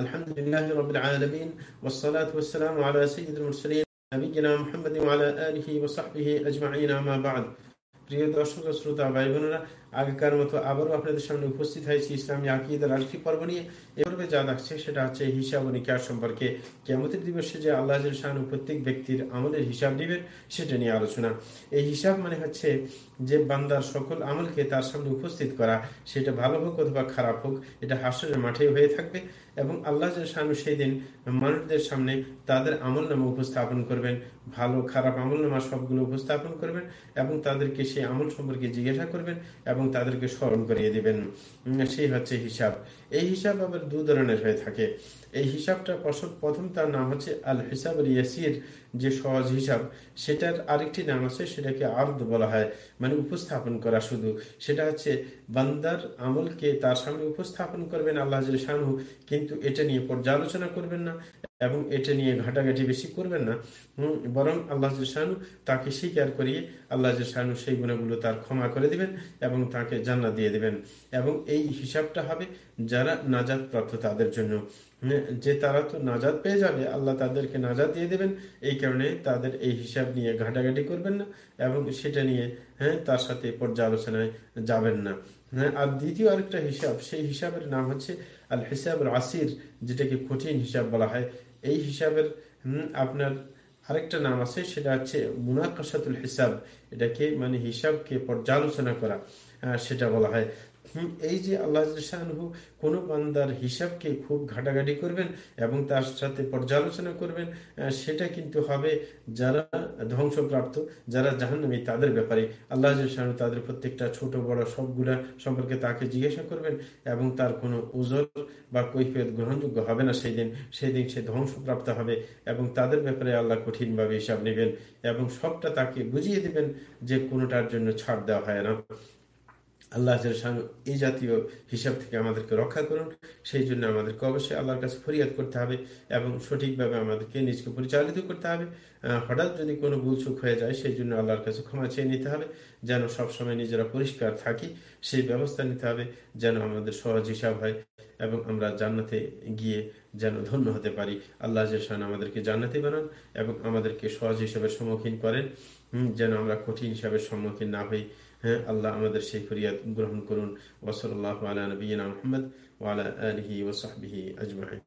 الحمد لله رب العالمين والصلاة والسلام على سيد المرسلين نبينا محمد وعلى آله وصحبه أجمعين أما بعد প্রিয় দর্শক শ্রোতা ভাই বোনেরা আগেকার মতো আবারও আপনাদের সামনে উপস্থিত হয়েছি ইসলামী আকিদার আরেকটি পর্ব নিয়ে। এভাবে যা দেখছে সেটা হচ্ছে হিসাব নিকার সম্পর্কে। কেমতের দিবসে যে আল্লাহ শাহানু প্রত্যেক ব্যক্তির আমলের হিসাব নেবেন, সেটা নিয়ে আলোচনা। এই হিসাব মানে হচ্ছে যে বান্দার সকল আমলকে তার সামনে উপস্থিত করা। সেটা ভালো হোক অথবা খারাপ হোক, এটা হাসরের মাঠে হয়ে থাকবে এবং আল্লাহ শাহানু সেই দিন মানুষদের সামনে তাদের আমল নামা উপস্থাপন করবেন, ভালো খারাপ আমল নামা সবগুলো উপস্থাপন করবেন এবং তাদেরকে সেই আমল সম্পর্কে জিজ্ঞাসা করবেন এবং তাদেরকে স্মরণ করিয়ে দিবেন। সেই হচ্ছে হিসাব। এই হিসাব আবার দু ধরনের হয়ে থাকে। এই হিসাবটা প্রথম তার নাম হচ্ছে আল হিসাব ইয়াসির যে সহজ হিসাব। সেটার আরেকটি নাম আছে, সেটাকে আর্দ বলা হয় মানে উপস্থাপন করা শুধু। সেটা হচ্ছে, বান্দার আমলকে তার সামনে উপস্থাপন করবেন আল্লাহ শাহু কিন্তু এটা নিয়ে পর্যালোচনা করবেন না। এবং এটা নিয়ে ঘাটাঘাটি বেশি করবেন না। বরং আল্লাহ শাহানু তাকে স্বীকার করিয়ে আল্লাহ শাহানু সেই গুণাগুলো তার ক্ষমা করে দিবেন এবং তাকে জান্নাত দিয়ে দিবেন। এবং এই হিসাবটা হবে যারা নাজাদ প্রাপ্ত তাদের জন্য। যে তারা তো নাজাদ পেয়ে যাবে, আল্লাহ তাদেরকে নাজাদ দিয়ে দেবেন। এই কারণে তাদের এই হিসাব নিয়ে ঘাটাঘাটি করবেন না এবং সেটা নিয়ে হ্যাঁ তার সাথে পর্যালোচনায় যাবেন না। হ্যাঁ আর দ্বিতীয় আরেকটা হিসাব, সেই হিসাবের নাম হচ্ছে আল হিসাব আসির যেটাকে কঠিন হিসাব বলা হয়। এই হিসাবের আপনার আরেকটা নাম আছে, সেটা হচ্ছে মুনাকাশাতুল হিসাব। এটাকে মানে হিসাবকে পর্যালোচনা করা সেটা বলা হয়। এই যে আল্লাহ শাহু কোন বান্দার হিসাবকে খুব ঘাটাঘাটি করবেন এবং তার সাথে পর্যালোচনা করবেন সেটা কিন্তু হবে যারা ধ্বংসপ্রাপ্ত, যারা জাহান্নামী, তাদের ব্যাপারে। আল্লাহ শাহু তাদের প্রত্যেকটা ছোট, বড় সবগুলা সম্পর্কে তাকে জিজ্ঞাসা করবেন এবং তার কোনো উজর বা কৈফিয়ত গ্রহণযোগ্য হবে না সেই দিন। সেই দিন সে ধ্বংসপ্রাপ্ত হবে এবং তাদের ব্যাপারে আল্লাহ কঠিনভাবে হিসাব নেবেন এবং সবটা তাকে বুঝিয়ে দিবেন যে কোনোটার জন্য ছাড় দেওয়া হয় না। আল্লাহ এই জাতীয় হিসাব থেকে আমাদেরকে রক্ষা করুন। সেই জন্য আমাদেরকে অবশ্যই আল্লাহর কাছে ফরিয়াদ করতে হবে এবং সঠিকভাবে আমাদেরকে নিজকে পরিচালিত করতে হবে। হঠাৎ যদি কোনো ভুলচুক হয়ে যায়, সেই জন্য আল্লাহর কাছে ক্ষমা চেয়ে নিতে হবে, যেন সবসময় নিজেরা পরিষ্কার থাকি। সেই ব্যবস্থা নিতে হবে, যেন আমাদের সহজ হিসাব হয়। এবং আমরা জান্নাতে গিয়ে যেন ধন্য হতে পারি। আল্লাহ জান আমাদেরকে জান্নাতে বানান এবং আমাদেরকে সহজ হিসাবে সম্মুখীন করেন। যেন আমরা কঠিন হিসাবে সম্মুখীন না হই। হ্যাঁ আল্লাহ আমাদের সেই ফরিয়াদ গ্রহণ করুন। ওসল আল্লাহ আলা নবীনা মোহাম্মদ ওয়ালা আলহি ওসাহবিহি আজমাই